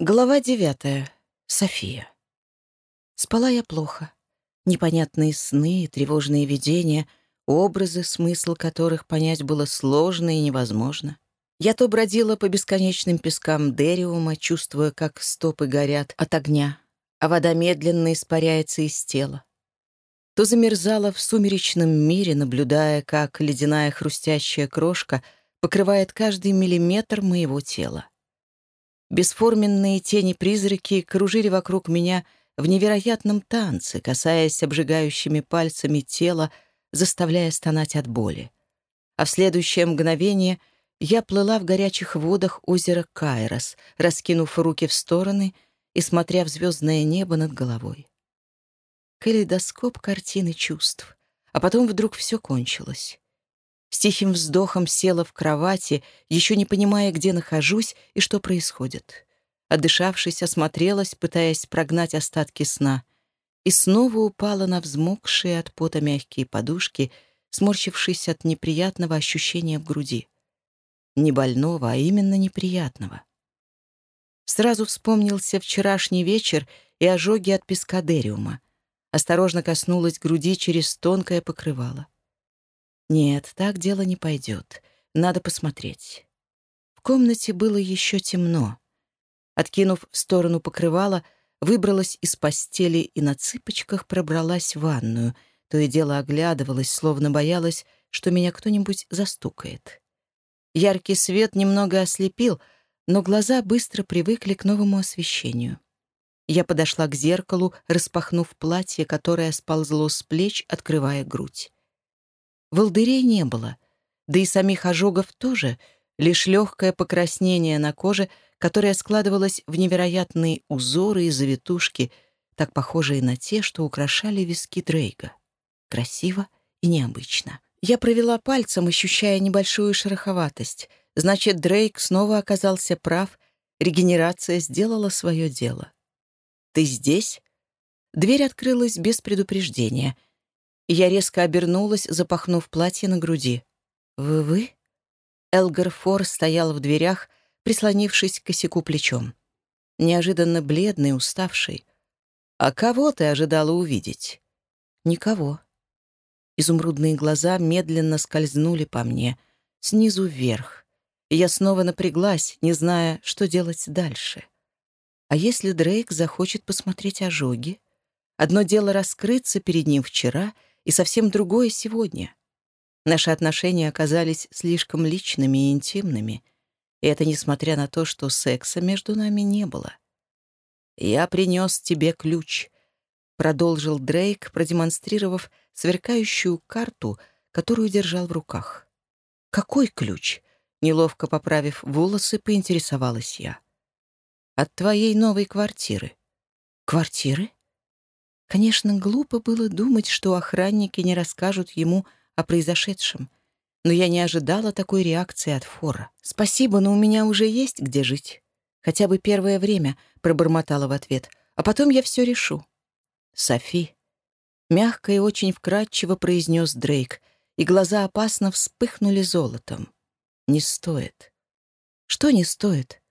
Глава девятая. София. Спала я плохо. Непонятные сны, тревожные видения, образы, смысл которых понять было сложно и невозможно. Я то бродила по бесконечным пескам Дериума, чувствуя, как стопы горят от огня, а вода медленно испаряется из тела. То замерзала в сумеречном мире, наблюдая, как ледяная хрустящая крошка покрывает каждый миллиметр моего тела. Бесформенные тени-призраки кружили вокруг меня в невероятном танце, касаясь обжигающими пальцами тела, заставляя стонать от боли. А в следующее мгновение я плыла в горячих водах озера Кайрос, раскинув руки в стороны и смотря в звездное небо над головой. Калейдоскоп картины чувств. А потом вдруг все кончилось. С тихим вздохом села в кровати, еще не понимая, где нахожусь и что происходит. Отдышавшись, осмотрелась, пытаясь прогнать остатки сна, и снова упала на взмокшие от пота мягкие подушки, сморщившись от неприятного ощущения в груди. Не больного, а именно неприятного. Сразу вспомнился вчерашний вечер и ожоги от пескадериума. Осторожно коснулась груди через тонкое покрывало. Нет, так дело не пойдет. Надо посмотреть. В комнате было еще темно. Откинув в сторону покрывала, выбралась из постели и на цыпочках пробралась в ванную, то и дело оглядывалась, словно боялась, что меня кто-нибудь застукает. Яркий свет немного ослепил, но глаза быстро привыкли к новому освещению. Я подошла к зеркалу, распахнув платье, которое сползло с плеч, открывая грудь. Волдырей не было, да и самих ожогов тоже, лишь легкое покраснение на коже, которое складывалось в невероятные узоры и завитушки, так похожие на те, что украшали виски Дрейга. Красиво и необычно. Я провела пальцем, ощущая небольшую шероховатость. Значит, Дрейк снова оказался прав, регенерация сделала свое дело. «Ты здесь?» Дверь открылась без предупреждения — я резко обернулась, запахнув платье на груди. «Вы-вы?» Элгар Фор стоял в дверях, прислонившись к косяку плечом. Неожиданно бледный, уставший. «А кого ты ожидала увидеть?» «Никого». Изумрудные глаза медленно скользнули по мне, снизу вверх. Я снова напряглась, не зная, что делать дальше. А если Дрейк захочет посмотреть ожоги? Одно дело раскрыться перед ним вчера — и совсем другое сегодня. Наши отношения оказались слишком личными и интимными, и это несмотря на то, что секса между нами не было. «Я принес тебе ключ», — продолжил Дрейк, продемонстрировав сверкающую карту, которую держал в руках. «Какой ключ?» — неловко поправив волосы, поинтересовалась я. «От твоей новой квартиры». «Квартиры?» Конечно, глупо было думать, что охранники не расскажут ему о произошедшем. Но я не ожидала такой реакции от Фора. «Спасибо, но у меня уже есть где жить. Хотя бы первое время», — пробормотала в ответ. «А потом я все решу». «Софи», — мягко и очень вкрадчиво произнес Дрейк, и глаза опасно вспыхнули золотом. «Не стоит». «Что не стоит?»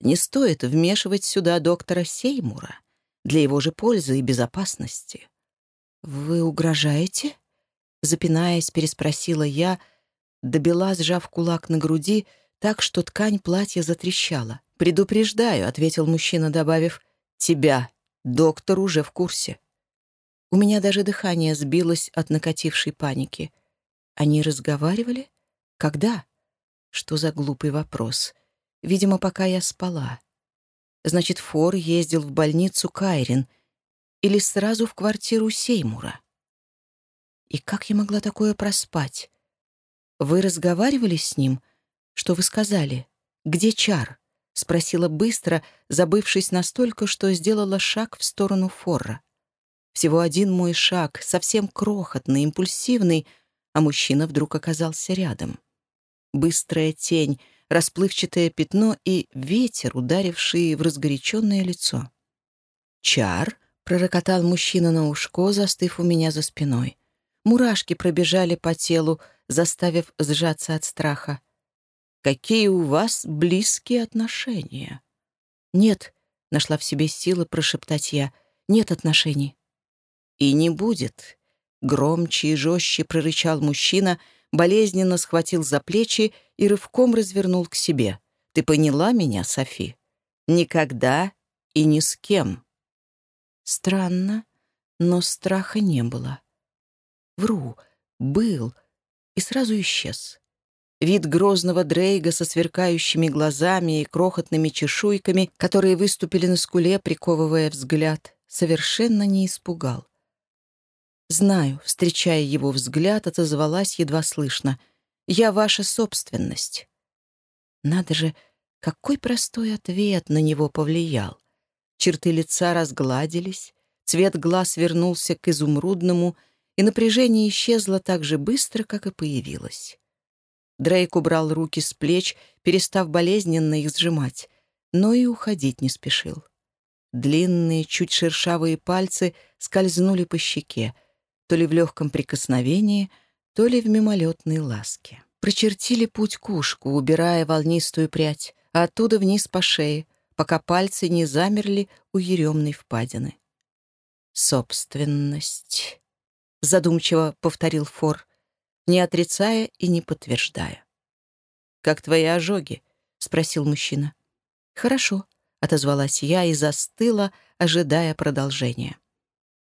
«Не стоит вмешивать сюда доктора Сеймура для его же пользы и безопасности. «Вы угрожаете?» Запинаясь, переспросила я, добила, сжав кулак на груди, так что ткань платья затрещала. «Предупреждаю», — ответил мужчина, добавив, «тебя, доктор уже в курсе». У меня даже дыхание сбилось от накатившей паники. Они разговаривали? Когда? Что за глупый вопрос? Видимо, пока я спала. Значит, Фор ездил в больницу Кайрин или сразу в квартиру Сеймура. И как я могла такое проспать? Вы разговаривали с ним? Что вы сказали? Где Чар? Спросила быстро, забывшись настолько, что сделала шаг в сторону Форра. Всего один мой шаг, совсем крохотный, импульсивный, а мужчина вдруг оказался рядом. Быстрая тень — расплывчатое пятно и ветер, ударивший в разгоряченное лицо. «Чар?» — пророкотал мужчина на ушко, застыв у меня за спиной. Мурашки пробежали по телу, заставив сжаться от страха. «Какие у вас близкие отношения?» «Нет», — нашла в себе силы прошептать я, — «нет отношений». «И не будет», — громче и жестче прорычал мужчина, болезненно схватил за плечи и рывком развернул к себе. «Ты поняла меня, Софи? Никогда и ни с кем». Странно, но страха не было. Вру, был и сразу исчез. Вид грозного Дрейга со сверкающими глазами и крохотными чешуйками, которые выступили на скуле, приковывая взгляд, совершенно не испугал. Знаю, встречая его взгляд, отозвалась едва слышно. «Я ваша собственность». Надо же, какой простой ответ на него повлиял. Черты лица разгладились, цвет глаз вернулся к изумрудному, и напряжение исчезло так же быстро, как и появилось. Дрейк убрал руки с плеч, перестав болезненно их сжимать, но и уходить не спешил. Длинные, чуть шершавые пальцы скользнули по щеке, то ли в легком прикосновении, то ли в мимолетной ласке. Прочертили путь к ушку, убирая волнистую прядь, а оттуда вниз по шее, пока пальцы не замерли у еремной впадины. «Собственность», — задумчиво повторил Фор, не отрицая и не подтверждая. «Как твои ожоги?» — спросил мужчина. «Хорошо», — отозвалась я и застыла, ожидая продолжения.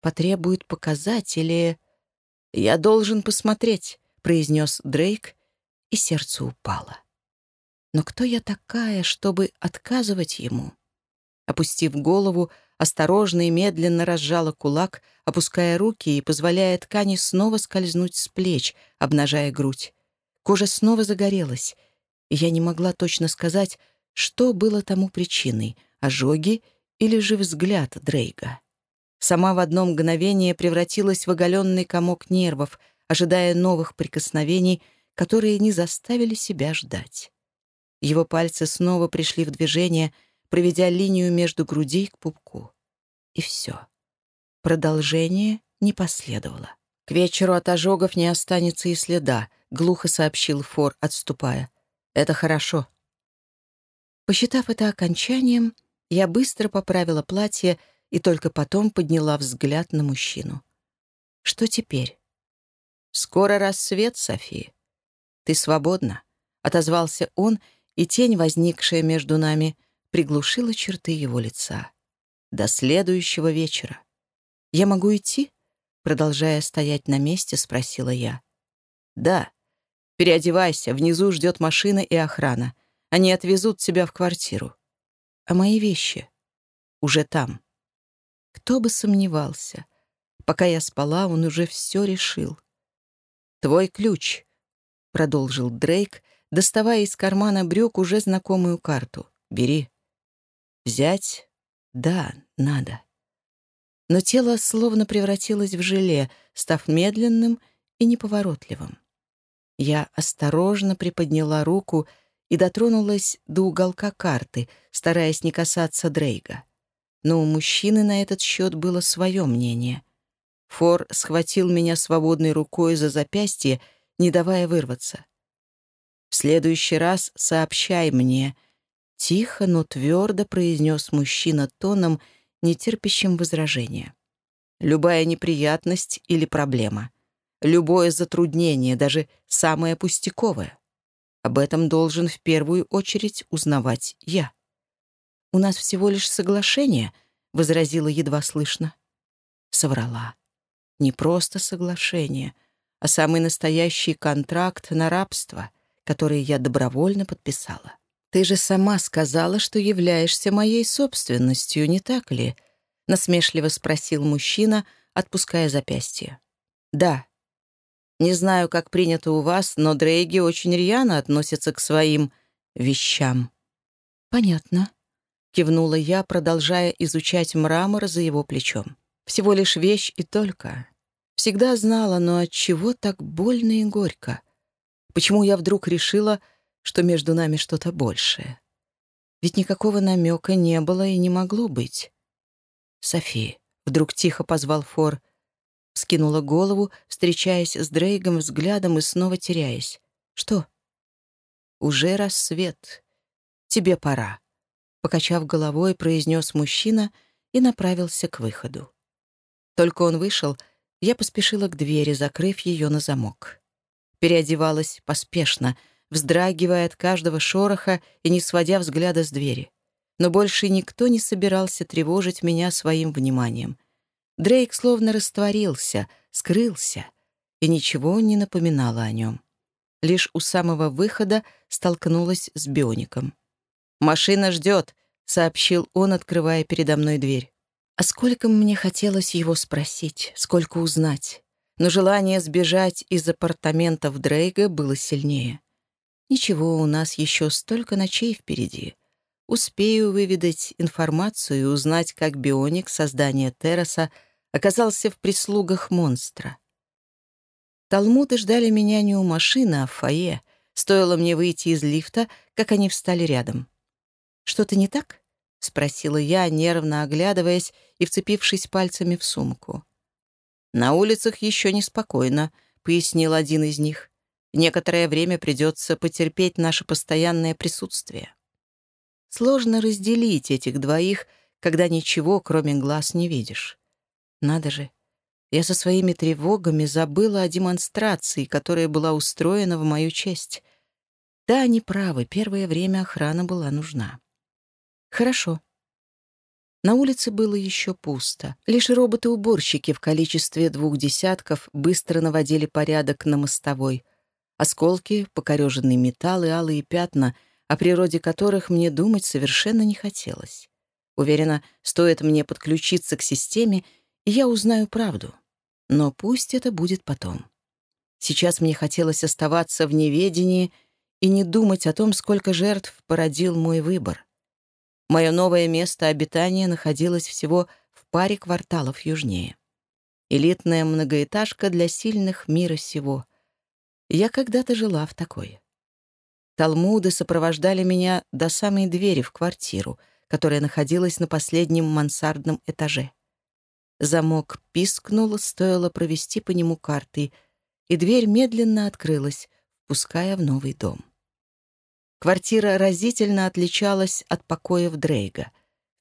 «Потребует показать или...» «Я должен посмотреть», — произнес Дрейк, и сердце упало. «Но кто я такая, чтобы отказывать ему?» Опустив голову, осторожно и медленно разжала кулак, опуская руки и позволяя ткани снова скользнуть с плеч, обнажая грудь. Кожа снова загорелась, и я не могла точно сказать, что было тому причиной — ожоги или же взгляд Дрейга. Сама в одно мгновение превратилась в оголенный комок нервов, ожидая новых прикосновений, которые не заставили себя ждать. Его пальцы снова пришли в движение — проведя линию между грудей к пупку. И все. Продолжение не последовало. «К вечеру от ожогов не останется и следа», — глухо сообщил Фор, отступая. «Это хорошо». Посчитав это окончанием, я быстро поправила платье и только потом подняла взгляд на мужчину. «Что теперь?» «Скоро рассвет, София. Ты свободна», — отозвался он, и тень, возникшая между нами, приглушила черты его лица. До следующего вечера. «Я могу идти?» Продолжая стоять на месте, спросила я. «Да. Переодевайся, внизу ждет машина и охрана. Они отвезут тебя в квартиру. А мои вещи? Уже там». Кто бы сомневался. Пока я спала, он уже все решил. «Твой ключ», — продолжил Дрейк, доставая из кармана брюк уже знакомую карту. «Бери». Взять? Да, надо. Но тело словно превратилось в желе, став медленным и неповоротливым. Я осторожно приподняла руку и дотронулась до уголка карты, стараясь не касаться Дрейга. Но у мужчины на этот счет было свое мнение. Фор схватил меня свободной рукой за запястье, не давая вырваться. «В следующий раз сообщай мне», Тихо, но твердо произнес мужчина тоном, нетерпящим возражения. «Любая неприятность или проблема, любое затруднение, даже самое пустяковое. Об этом должен в первую очередь узнавать я». «У нас всего лишь соглашение», — возразила едва слышно. Соврала. Не просто соглашение, а самый настоящий контракт на рабство, который я добровольно подписала. «Ты же сама сказала, что являешься моей собственностью, не так ли?» — насмешливо спросил мужчина, отпуская запястье. «Да. Не знаю, как принято у вас, но Дрейги очень рьяно относятся к своим вещам». «Понятно», — кивнула я, продолжая изучать мрамор за его плечом. «Всего лишь вещь и только. Всегда знала, но от чего так больно и горько? Почему я вдруг решила, что между нами что-то большее. Ведь никакого намека не было и не могло быть. «Софи», — вдруг тихо позвал Фор, скинула голову, встречаясь с Дрейгом взглядом и снова теряясь. «Что?» «Уже рассвет. Тебе пора», — покачав головой, произнес мужчина и направился к выходу. Только он вышел, я поспешила к двери, закрыв ее на замок. Переодевалась поспешно, вздрагивая от каждого шороха и не сводя взгляда с двери. Но больше никто не собирался тревожить меня своим вниманием. Дрейк словно растворился, скрылся, и ничего не напоминало о нем. Лишь у самого выхода столкнулась с биоником. «Машина ждет», — сообщил он, открывая передо мной дверь. А сколько мне хотелось его спросить, сколько узнать. Но желание сбежать из апартаментов Дрейга было сильнее. Ничего, у нас еще столько ночей впереди. Успею выведать информацию и узнать, как бионик создания Терраса оказался в прислугах монстра. Талмуды ждали меня не у машины, а в фойе. Стоило мне выйти из лифта, как они встали рядом. «Что-то не так?» — спросила я, нервно оглядываясь и вцепившись пальцами в сумку. «На улицах еще неспокойно», — пояснил один из них. «Некоторое время придется потерпеть наше постоянное присутствие». Сложно разделить этих двоих, когда ничего, кроме глаз, не видишь. Надо же, я со своими тревогами забыла о демонстрации, которая была устроена в мою честь. Да, они правы, первое время охрана была нужна. Хорошо. На улице было еще пусто. Лишь роботы-уборщики в количестве двух десятков быстро наводили порядок на мостовой. Осколки, покореженный металл и алые пятна, о природе которых мне думать совершенно не хотелось. Уверена, стоит мне подключиться к системе, и я узнаю правду. Но пусть это будет потом. Сейчас мне хотелось оставаться в неведении и не думать о том, сколько жертв породил мой выбор. Мое новое место обитания находилось всего в паре кварталов южнее. Элитная многоэтажка для сильных мира сего. Я когда-то жила в такой. Талмуды сопровождали меня до самой двери в квартиру, которая находилась на последнем мансардном этаже. Замок пискнул, стоило провести по нему карты, и дверь медленно открылась, впуская в новый дом. Квартира разительно отличалась от покоев Дрейга.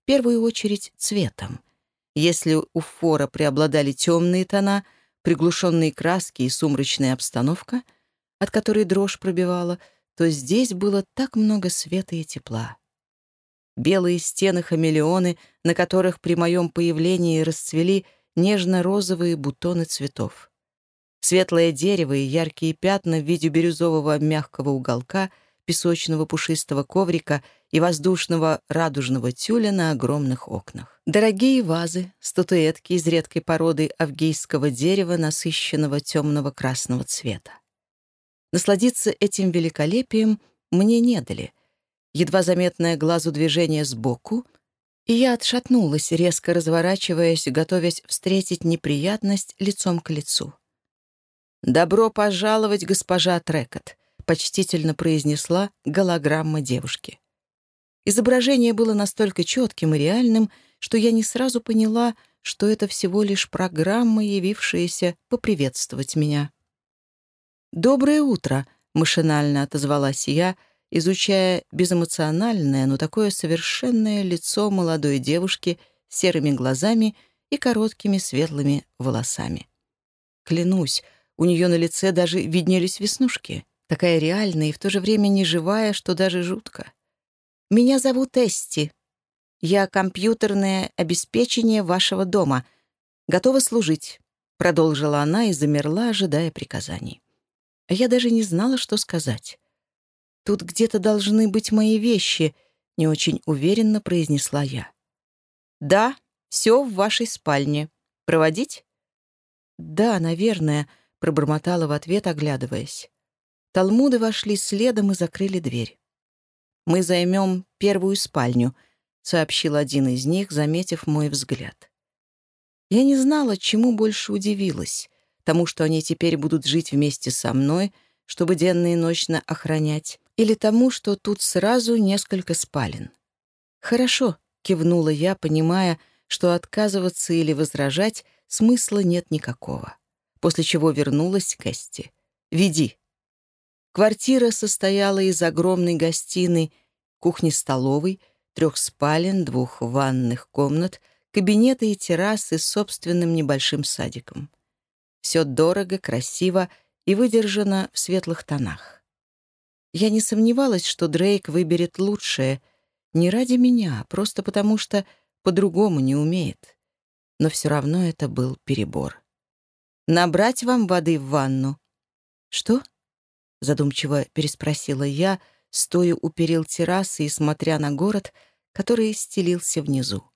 В первую очередь цветом. Если у фора преобладали темные тона, приглушенные краски и сумрачная обстановка, от которой дрожь пробивала, то здесь было так много света и тепла. Белые стены-хамелеоны, на которых при моем появлении расцвели нежно-розовые бутоны цветов. Светлое дерево и яркие пятна в виде бирюзового мягкого уголка — песочного пушистого коврика и воздушного радужного тюля на огромных окнах. Дорогие вазы, статуэтки из редкой породы авгейского дерева насыщенного темного красного цвета. Насладиться этим великолепием мне не дали. Едва заметное глазу движение сбоку, и я отшатнулась, резко разворачиваясь, готовясь встретить неприятность лицом к лицу. «Добро пожаловать, госпожа Трекот!» — почтительно произнесла голограмма девушки. Изображение было настолько четким и реальным, что я не сразу поняла, что это всего лишь программа, явившаяся поприветствовать меня. «Доброе утро», — машинально отозвалась я, изучая безэмоциональное, но такое совершенное лицо молодой девушки с серыми глазами и короткими светлыми волосами. Клянусь, у нее на лице даже виднелись веснушки — Такая реальная и в то же время неживая, что даже жутко. «Меня зовут Эсти. Я компьютерное обеспечение вашего дома. Готова служить», — продолжила она и замерла, ожидая приказаний. Я даже не знала, что сказать. «Тут где-то должны быть мои вещи», — не очень уверенно произнесла я. «Да, все в вашей спальне. Проводить?» «Да, наверное», — пробормотала в ответ, оглядываясь. Талмуды вошли следом и закрыли дверь. «Мы займем первую спальню», — сообщил один из них, заметив мой взгляд. Я не знала, чему больше удивилась. Тому, что они теперь будут жить вместе со мной, чтобы денно и ночно охранять, или тому, что тут сразу несколько спален. «Хорошо», — кивнула я, понимая, что отказываться или возражать смысла нет никакого. После чего вернулась к Эсти. «Веди». Квартира состояла из огромной гостиной, кухни-столовой, трех спален, двух ванных комнат, кабинета и террасы с собственным небольшим садиком. Все дорого, красиво и выдержано в светлых тонах. Я не сомневалась, что Дрейк выберет лучшее, не ради меня, а просто потому что по-другому не умеет. Но все равно это был перебор. «Набрать вам воды в ванну?» «Что?» — задумчиво переспросила я, стоя у перил террасы и смотря на город, который стелился внизу.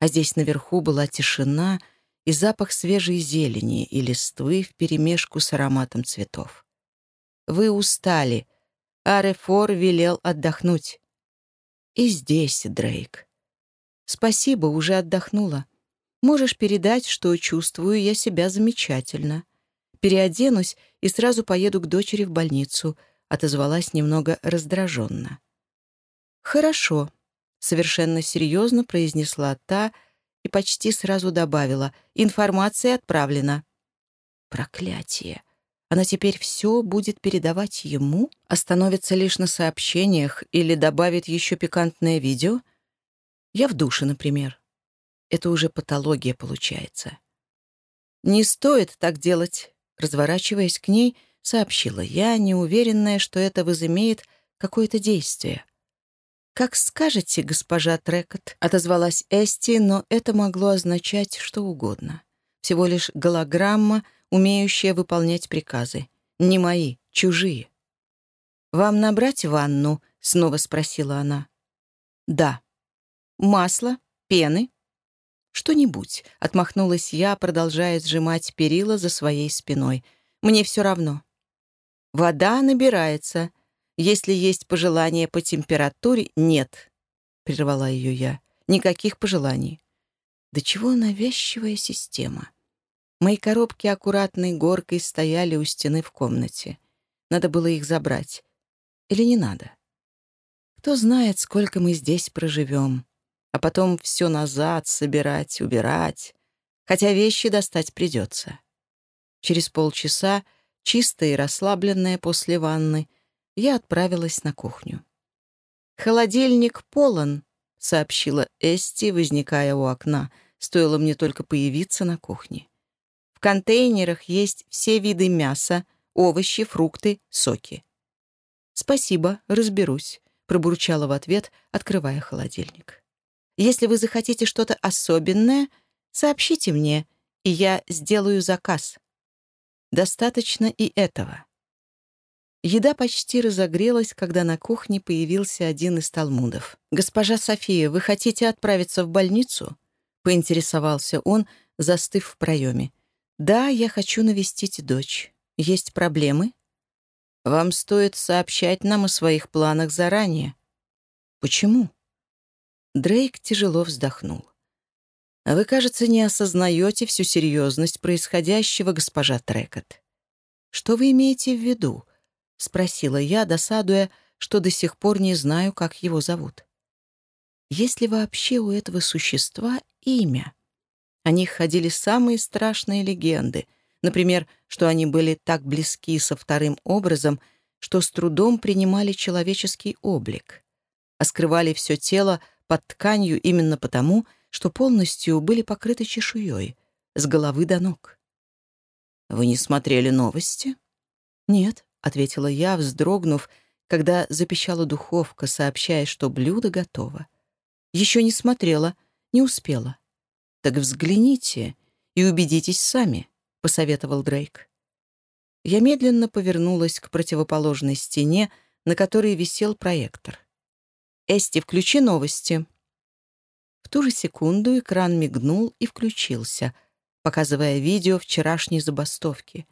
А здесь наверху была тишина и запах свежей зелени и листвы вперемешку с ароматом цветов. «Вы устали», Арефор велел отдохнуть. И здесь, Дрейк. Спасибо, уже отдохнула. Можешь передать, что чувствую я себя замечательно. Переоденусь и сразу поеду к дочери в больницу, отозвалась немного раздраженно. Хорошо, совершенно серьезно произнесла та и почти сразу добавила. Информация отправлена. Проклятие. Она теперь все будет передавать ему, остановится лишь на сообщениях или добавит еще пикантное видео? Я в душе, например. Это уже патология получается. «Не стоит так делать», — разворачиваясь к ней, сообщила я, неуверенная, что это возымеет какое-то действие. «Как скажете, госпожа Трекот», — отозвалась Эсти, но это могло означать что угодно. Всего лишь голограмма, умеющая выполнять приказы. Не мои, чужие. «Вам набрать ванну?» — снова спросила она. «Да». «Масло? Пены?» «Что-нибудь», — отмахнулась я, продолжая сжимать перила за своей спиной. «Мне все равно». «Вода набирается. Если есть пожелания по температуре, нет», — прервала ее я. «Никаких пожеланий». «Да чего навязчивая система?» Мои коробки аккуратной горкой стояли у стены в комнате. Надо было их забрать. Или не надо? Кто знает, сколько мы здесь проживем. А потом все назад собирать, убирать. Хотя вещи достать придется. Через полчаса, чистая и расслабленная после ванны, я отправилась на кухню. «Холодильник полон», — сообщила Эсти, возникая у окна. Стоило мне только появиться на кухне контейнерах есть все виды мяса, овощи, фрукты, соки. «Спасибо, разберусь», — пробурчала в ответ, открывая холодильник. «Если вы захотите что-то особенное, сообщите мне, и я сделаю заказ. Достаточно и этого». Еда почти разогрелась, когда на кухне появился один из талмудов. «Госпожа София, вы хотите отправиться в больницу?» — поинтересовался он, застыв в проеме. «Да, я хочу навестить дочь. Есть проблемы?» «Вам стоит сообщать нам о своих планах заранее». «Почему?» Дрейк тяжело вздохнул. «Вы, кажется, не осознаете всю серьезность происходящего, госпожа Трекот. Что вы имеете в виду?» — спросила я, досадуя, что до сих пор не знаю, как его зовут. «Есть ли вообще у этого существа имя?» О них ходили самые страшные легенды. Например, что они были так близки со вторым образом, что с трудом принимали человеческий облик, а скрывали все тело под тканью именно потому, что полностью были покрыты чешуей, с головы до ног. «Вы не смотрели новости?» «Нет», — ответила я, вздрогнув, когда запищала духовка, сообщая, что блюдо готово. «Еще не смотрела, не успела». «Так взгляните и убедитесь сами», — посоветовал Дрейк. Я медленно повернулась к противоположной стене, на которой висел проектор. «Эсти, включи новости». В ту же секунду экран мигнул и включился, показывая видео вчерашней забастовки.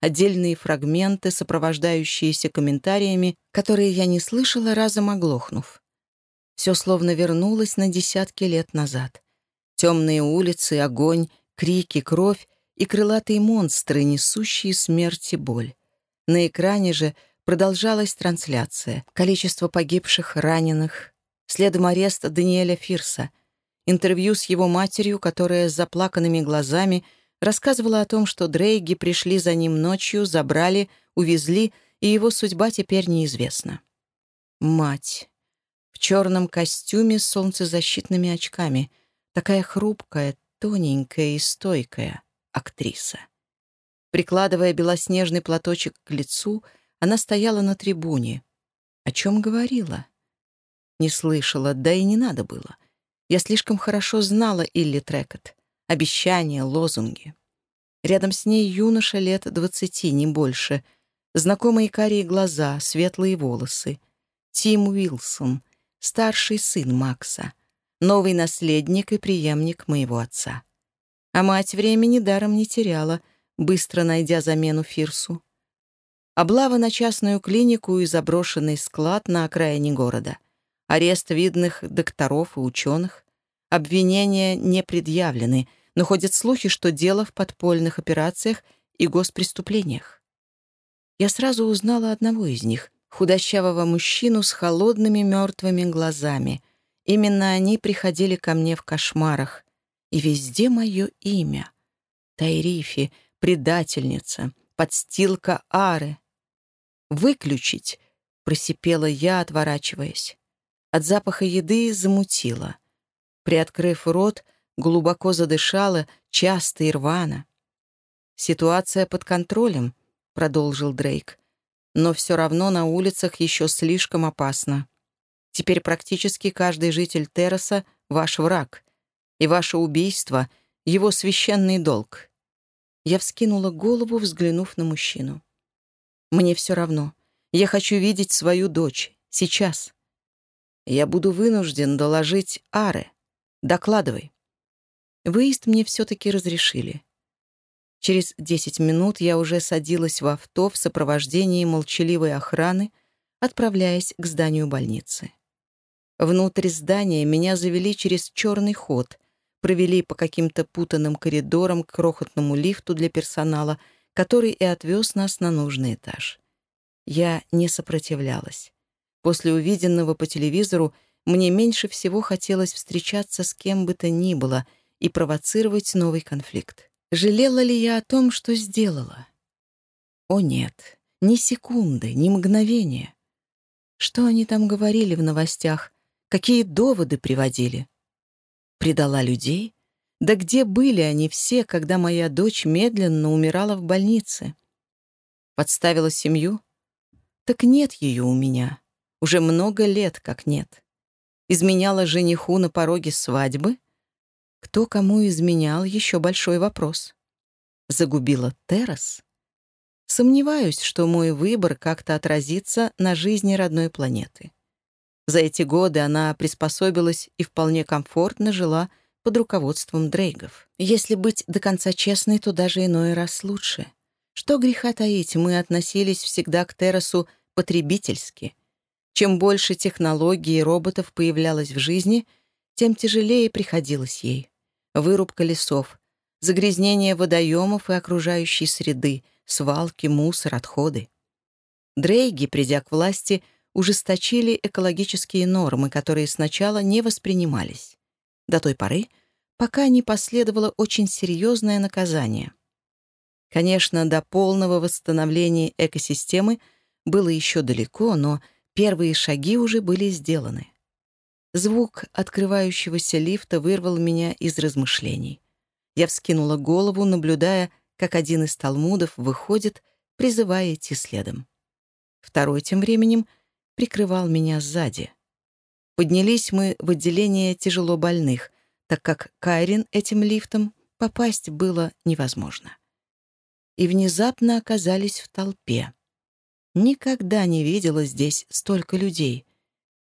Отдельные фрагменты, сопровождающиеся комментариями, которые я не слышала, разом оглохнув. Все словно вернулось на десятки лет назад. Темные улицы, огонь, крики, кровь и крылатые монстры, несущие смерть и боль. На экране же продолжалась трансляция. Количество погибших, раненых. Следом ареста Даниэля Фирса. Интервью с его матерью, которая с заплаканными глазами рассказывала о том, что Дрейги пришли за ним ночью, забрали, увезли, и его судьба теперь неизвестна. Мать. в черном костюме с солнцезащитными очками, такая хрупкая, тоненькая и стойкая актриса. Прикладывая белоснежный платочек к лицу, она стояла на трибуне. О чем говорила? Не слышала, да и не надо было. Я слишком хорошо знала Илли Трекот. Обещания, лозунги. Рядом с ней юноша лет двадцати, не больше. Знакомые карие глаза, светлые волосы. Тим Уилсон, старший сын Макса. Новый наследник и преемник моего отца. А мать времени даром не теряла — быстро найдя замену Фирсу. Облава на частную клинику и заброшенный склад на окраине города. Арест видных докторов и ученых. Обвинения не предъявлены, но ходят слухи, что дело в подпольных операциях и госпреступлениях. Я сразу узнала одного из них, худощавого мужчину с холодными мертвыми глазами. Именно они приходили ко мне в кошмарах. И везде мое имя. Тайрифи, предательница, подстилка Ары. «Выключить!» — просипела я, отворачиваясь. От запаха еды замутила. Приоткрыв рот, глубоко задышала, часто и рвано. «Ситуация под контролем», — продолжил Дрейк. «Но все равно на улицах еще слишком опасно. Теперь практически каждый житель Терраса — ваш враг, и ваше убийство — его священный долг. Я вскинула голову, взглянув на мужчину. «Мне все равно. Я хочу видеть свою дочь. Сейчас. Я буду вынужден доложить Аре. Докладывай». Выезд мне все-таки разрешили. Через десять минут я уже садилась в авто в сопровождении молчаливой охраны, отправляясь к зданию больницы. Внутрь здания меня завели через черный ход, провели по каким-то путанным коридорам к крохотному лифту для персонала, который и отвез нас на нужный этаж. Я не сопротивлялась. После увиденного по телевизору мне меньше всего хотелось встречаться с кем бы то ни было и провоцировать новый конфликт. Жалела ли я о том, что сделала? О нет, ни секунды, ни мгновения. Что они там говорили в новостях? Какие доводы приводили? Предала людей? Да где были они все, когда моя дочь медленно умирала в больнице? Подставила семью? Так нет ее у меня. Уже много лет как нет. Изменяла жениху на пороге свадьбы? Кто кому изменял, еще большой вопрос. Загубила Террас? Сомневаюсь, что мой выбор как-то отразится на жизни родной планеты. За эти годы она приспособилась и вполне комфортно жила под руководством Дрейгов. Если быть до конца честной, то даже иной раз лучше. Что греха таить, мы относились всегда к Террасу потребительски. Чем больше технологий и роботов появлялось в жизни, тем тяжелее приходилось ей. Вырубка лесов, загрязнение водоемов и окружающей среды, свалки, мусор, отходы. Дрейги, придя к власти, ужесточили экологические нормы, которые сначала не воспринимались. До той поры, пока не последовало очень серьезное наказание. Конечно, до полного восстановления экосистемы было еще далеко, но первые шаги уже были сделаны. Звук открывающегося лифта вырвал меня из размышлений. Я вскинула голову, наблюдая, как один из талмудов выходит, призывая идти следом. Второй тем временем — прикрывал меня сзади. Поднялись мы в отделение тяжело больных, так как Кайрин этим лифтом попасть было невозможно. И внезапно оказались в толпе. Никогда не видела здесь столько людей.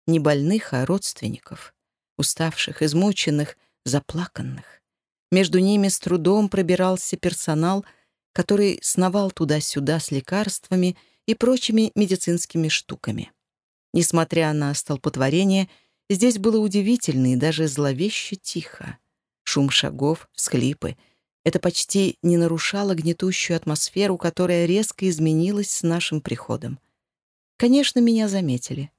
Не больных, а родственников. Уставших, измученных, заплаканных. Между ними с трудом пробирался персонал, который сновал туда-сюда с лекарствами и прочими медицинскими штуками. Несмотря на столпотворение, здесь было удивительно и даже зловеще тихо. Шум шагов, всхлипы. Это почти не нарушало гнетущую атмосферу, которая резко изменилась с нашим приходом. Конечно, меня заметили.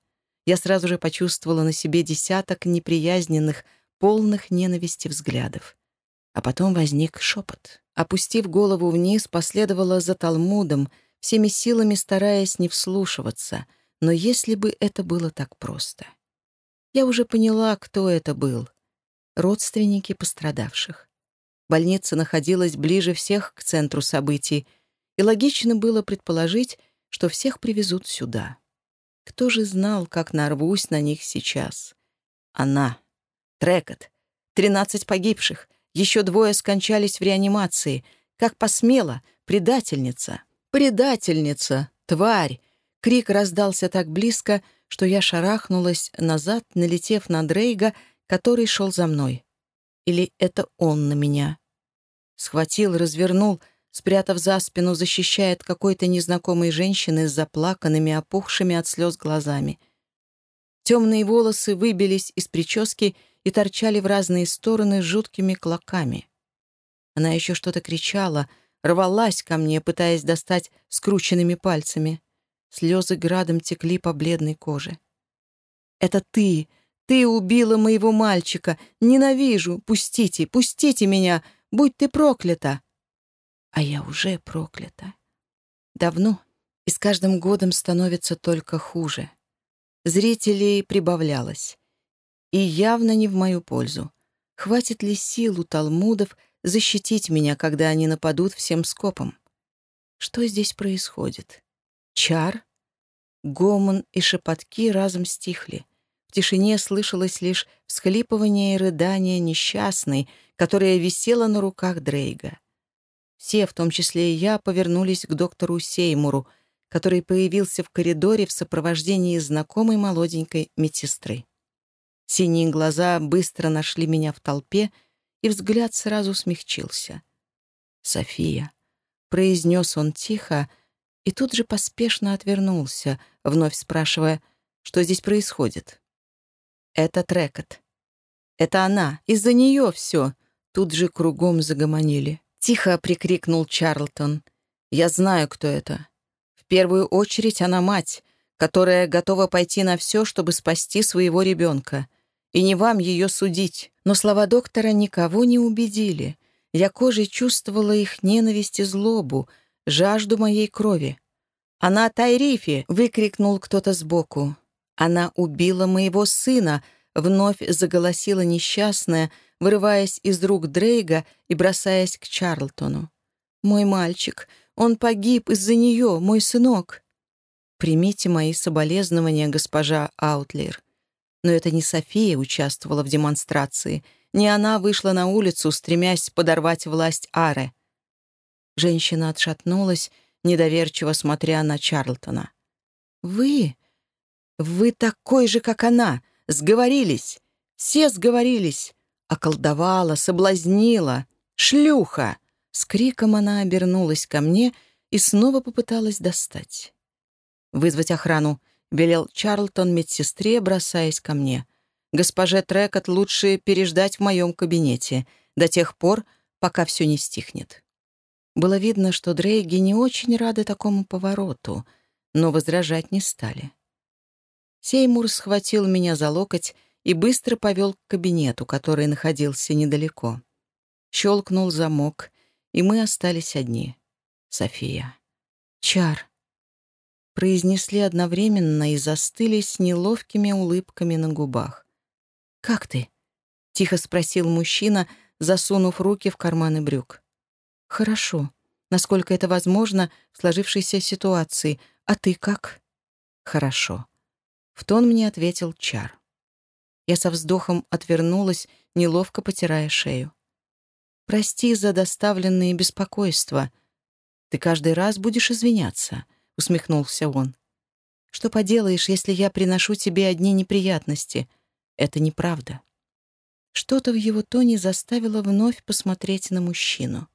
Я сразу же почувствовала на себе десяток неприязненных, полных ненависти взглядов. А потом возник шепот. Опустив голову вниз, последовала за Талмудом, всеми силами стараясь не вслушиваться — но если бы это было так просто. Я уже поняла, кто это был. Родственники пострадавших. Больница находилась ближе всех к центру событий, и логично было предположить, что всех привезут сюда. Кто же знал, как нарвусь на них сейчас? Она. Трекот. Тринадцать погибших. Еще двое скончались в реанимации. Как посмела. Предательница. Предательница. Тварь. Крик раздался так близко, что я шарахнулась назад, налетев на Дрейга, который шел за мной. Или это он на меня? Схватил, развернул, спрятав за спину, защищая от какой-то незнакомой женщины с заплаканными, опухшими от слез глазами. Темные волосы выбились из прически и торчали в разные стороны жуткими клоками. Она еще что-то кричала, рвалась ко мне, пытаясь достать скрученными пальцами. Слезы градом текли по бледной коже. «Это ты! Ты убила моего мальчика! Ненавижу! Пустите! Пустите меня! Будь ты проклята!» А я уже проклята. Давно, и с каждым годом становится только хуже. Зрителей прибавлялось. И явно не в мою пользу. Хватит ли сил у талмудов защитить меня, когда они нападут всем скопом? Что здесь происходит? Чар? Гомон и шепотки разом стихли. В тишине слышалось лишь всхлипывание и рыдание несчастной, которая висела на руках Дрейга. Все, в том числе и я, повернулись к доктору Сеймуру, который появился в коридоре в сопровождении знакомой молоденькой медсестры. Синие глаза быстро нашли меня в толпе, и взгляд сразу смягчился. «София», — произнес он тихо, и тут же поспешно отвернулся, вновь спрашивая, что здесь происходит. «Это Трекот. Это она. Из-за нее все. Тут же кругом загомонили. Тихо прикрикнул Чарлтон. «Я знаю, кто это. В первую очередь она мать, которая готова пойти на все, чтобы спасти своего ребенка. И не вам ее судить. Но слова доктора никого не убедили. Я кожей чувствовала их ненависть и злобу, жажду моей крови. «Она Тайрифи!» — выкрикнул кто-то сбоку. «Она убила моего сына!» — вновь заголосила несчастная, вырываясь из рук Дрейга и бросаясь к Чарлтону. «Мой мальчик, он погиб из-за нее, мой сынок!» «Примите мои соболезнования, госпожа Аутлер. Но это не София участвовала в демонстрации, не она вышла на улицу, стремясь подорвать власть Аре». Женщина отшатнулась, недоверчиво смотря на Чарлтона. «Вы? Вы такой же, как она! Сговорились! Все сговорились! околдовала, соблазнила. Шлюха!» С криком она обернулась ко мне и снова попыталась достать. «Вызвать охрану», — велел Чарлтон медсестре, бросаясь ко мне. «Госпоже Трекот лучше переждать в моем кабинете до тех пор, пока все не стихнет». Было видно, что Дрейги не очень рады такому повороту, но возражать не стали. Сеймур схватил меня за локоть и быстро повел к кабинету, который находился недалеко. Щелкнул замок, и мы остались одни. София. «Чар», произнесли одновременно и застыли с неловкими улыбками на губах. «Как ты?» — тихо спросил мужчина, засунув руки в карманы брюк. «Хорошо. Насколько это возможно в сложившейся ситуации. А ты как?» «Хорошо». В тон мне ответил Чар. Я со вздохом отвернулась, неловко потирая шею. «Прости за доставленные беспокойства. Ты каждый раз будешь извиняться», — усмехнулся он. «Что поделаешь, если я приношу тебе одни неприятности? Это неправда». Что-то в его тоне заставило вновь посмотреть на мужчину.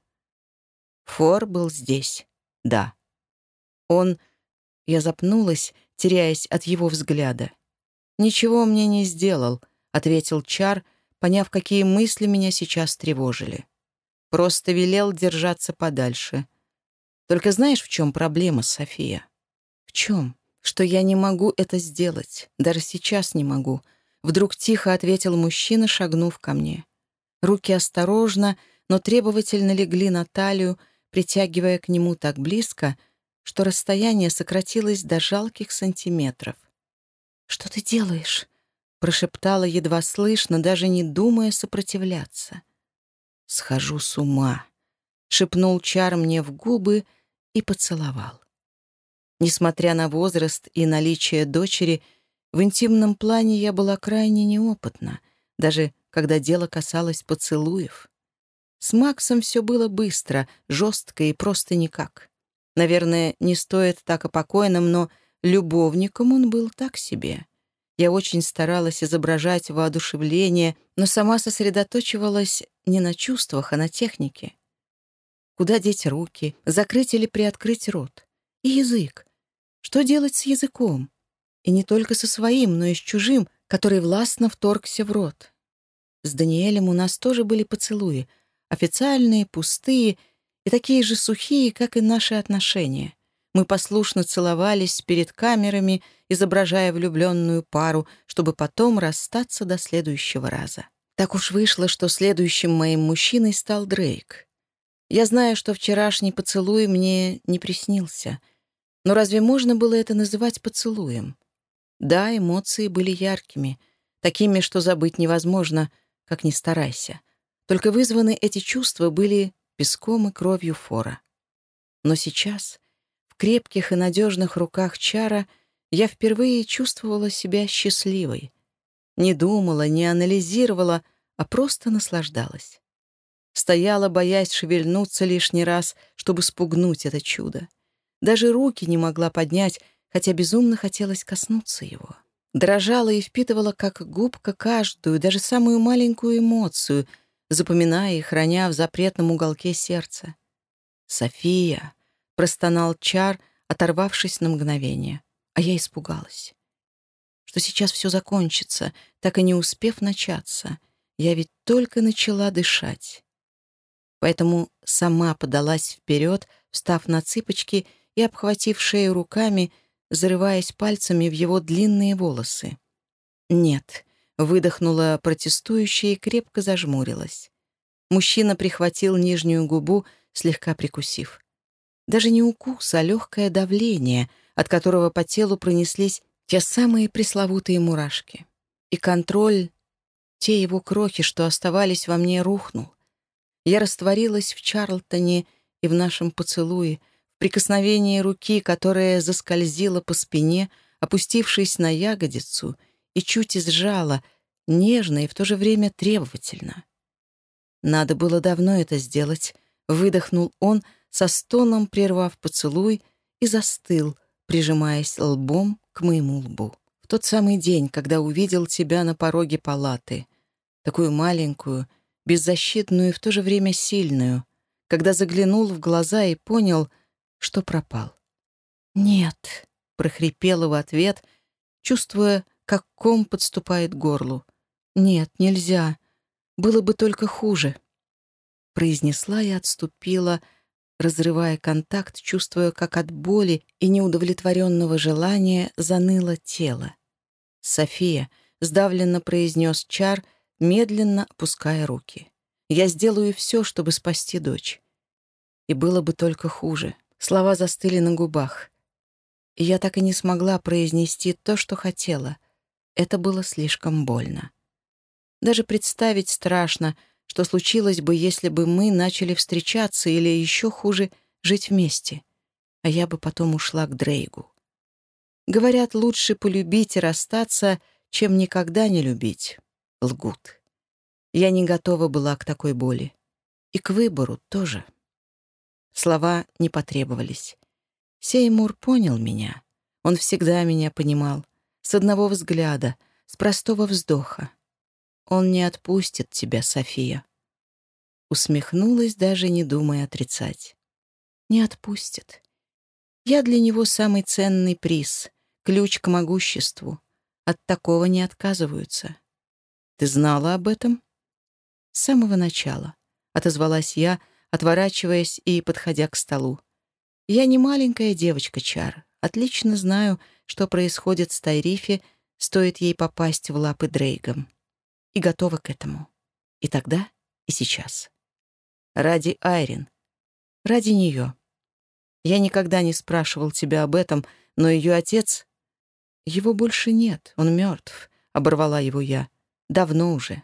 Фор был здесь. Да. Он... Я запнулась, теряясь от его взгляда. «Ничего мне не сделал», — ответил Чар, поняв, какие мысли меня сейчас тревожили. Просто велел держаться подальше. Только знаешь, в чем проблема, София? В чем? Что я не могу это сделать. Даже сейчас не могу. Вдруг тихо ответил мужчина, шагнув ко мне. Руки осторожно, но требовательно легли на талию, притягивая к нему так близко, что расстояние сократилось до жалких сантиметров. «Что ты делаешь?» прошептала едва слышно, даже не думая сопротивляться. «Схожу с ума», — шепнул Чар мне в губы и поцеловал. Несмотря на возраст и наличие дочери, в интимном плане я была крайне неопытна, даже когда дело касалось поцелуев. С Максом все было быстро, жестко и просто никак. Наверное, не стоит так о покойном, но любовником он был так себе. Я очень старалась изображать воодушевление, но сама сосредоточивалась не на чувствах, а на технике. Куда деть руки, закрыть или приоткрыть рот? И язык. Что делать с языком? И не только со своим, но и с чужим, который властно вторгся в рот. С Даниэлем у нас тоже были поцелуи, официальные, пустые и такие же сухие, как и наши отношения. Мы послушно целовались перед камерами, изображая влюбленную пару, чтобы потом расстаться до следующего раза. Так уж вышло, что следующим моим мужчиной стал Дрейк. Я знаю, что вчерашний поцелуй мне не приснился. Но разве можно было это называть поцелуем? Да, эмоции были яркими, такими, что забыть невозможно, как ни старайся. Только вызваны эти чувства были песком и кровью фора. Но сейчас крепких и надежных руках Чара я впервые чувствовала себя счастливой. Не думала, не анализировала, а просто наслаждалась. Стояла, боясь шевельнуться лишний раз, чтобы спугнуть это чудо. Даже руки не могла поднять, хотя безумно хотелось коснуться его. Дрожала и впитывала, как губка, каждую, даже самую маленькую эмоцию, запоминая и храня в запретном уголке сердца. «София!» простонал Чар, оторвавшись на мгновение. А я испугалась. Что сейчас все закончится, так и не успев начаться. Я ведь только начала дышать. Поэтому сама подалась вперед, встав на цыпочки и обхватив шею руками, зарываясь пальцами в его длинные волосы. «Нет», — выдохнула протестующая и крепко зажмурилась. Мужчина прихватил нижнюю губу, слегка прикусив. Даже не укус, а легкое давление, от которого по телу пронеслись те самые пресловутые мурашки. И контроль, те его крохи, что оставались во мне, рухнул. Я растворилась в Чарлтоне и в нашем поцелуе, в прикосновении руки, которая заскользила по спине, опустившись на ягодицу, и чуть изжала, нежно и в то же время требовательно. Надо было давно это сделать, выдохнул он, со стоном прервав поцелуй, и застыл, прижимаясь лбом к моему лбу. В тот самый день, когда увидел тебя на пороге палаты, такую маленькую, беззащитную и в то же время сильную, когда заглянул в глаза и понял, что пропал. «Нет», — прохрипела в ответ, чувствуя, как ком подступает к горлу. «Нет, нельзя. Было бы только хуже». Произнесла и отступила, — разрывая контакт, чувствуя, как от боли и неудовлетворенного желания заныло тело. «София», — сдавленно произнес Чар, медленно опуская руки. «Я сделаю все, чтобы спасти дочь». И было бы только хуже. Слова застыли на губах. Я так и не смогла произнести то, что хотела. Это было слишком больно. Даже представить страшно, что случилось бы, если бы мы начали встречаться или, еще хуже, жить вместе, а я бы потом ушла к Дрейгу. Говорят, лучше полюбить и расстаться, чем никогда не любить. Лгут. Я не готова была к такой боли. И к выбору тоже. Слова не потребовались. Сеймур понял меня. Он всегда меня понимал. С одного взгляда, с простого вздоха. Он не отпустит тебя, София. Усмехнулась, даже не думая отрицать. Не отпустит. Я для него самый ценный приз, ключ к могуществу. От такого не отказываются. Ты знала об этом? С самого начала, отозвалась я, отворачиваясь и подходя к столу. Я не маленькая девочка, Чар. Отлично знаю, что происходит с Тайрифи, стоит ей попасть в лапы Дрейгом и готова к этому. И тогда, и сейчас. Ради Айрин. Ради нее. Я никогда не спрашивал тебя об этом, но ее отец... Его больше нет, он мертв, оборвала его я. «Давно уже.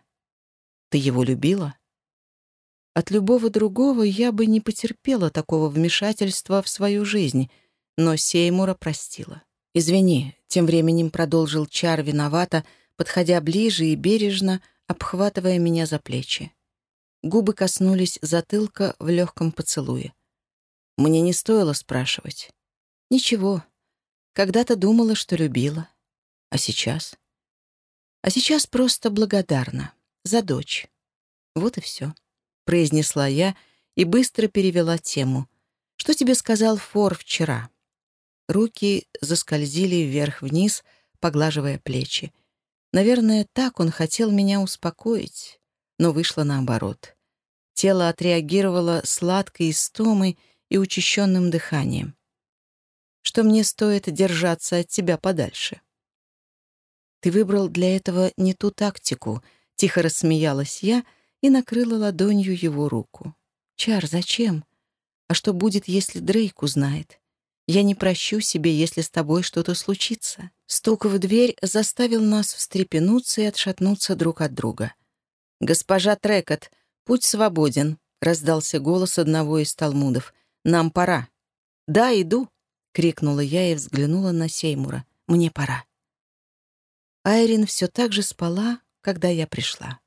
Ты его любила?» От любого другого я бы не потерпела такого вмешательства в свою жизнь, но Сеймура простила. «Извини», — тем временем продолжил Чар виновато, подходя ближе и бережно, обхватывая меня за плечи. Губы коснулись затылка в легком поцелуе. Мне не стоило спрашивать. Ничего. Когда-то думала, что любила. А сейчас? А сейчас просто благодарна. За дочь. Вот и все произнесла я и быстро перевела тему. «Что тебе сказал Фор вчера?» Руки заскользили вверх-вниз, поглаживая плечи. Наверное, так он хотел меня успокоить, но вышло наоборот. Тело отреагировало сладкой истомой и учащенным дыханием. Что мне стоит держаться от тебя подальше? Ты выбрал для этого не ту тактику, тихо рассмеялась я — и накрыла ладонью его руку. «Чар, зачем? А что будет, если Дрейк узнает? Я не прощу себе, если с тобой что-то случится». Стук в дверь заставил нас встрепенуться и отшатнуться друг от друга. «Госпожа Трекот, путь свободен», — раздался голос одного из талмудов. «Нам пора». «Да, иду», — крикнула я и взглянула на Сеймура. «Мне пора». Айрин все так же спала, когда я пришла.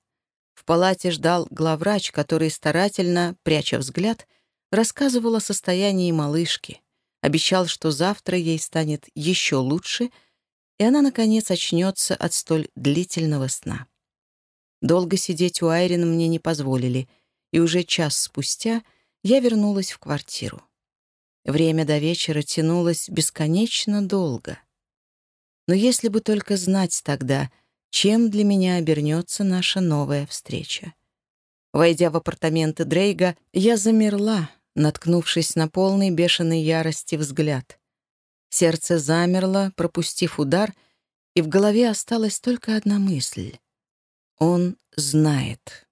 В палате ждал главврач, который старательно, пряча взгляд, рассказывал о состоянии малышки, обещал, что завтра ей станет еще лучше, и она, наконец, очнется от столь длительного сна. Долго сидеть у Айрин мне не позволили, и уже час спустя я вернулась в квартиру. Время до вечера тянулось бесконечно долго. Но если бы только знать тогда — чем для меня обернется наша новая встреча. Войдя в апартаменты Дрейга, я замерла, наткнувшись на полный бешеной ярости взгляд. Сердце замерло, пропустив удар, и в голове осталась только одна мысль. Он знает.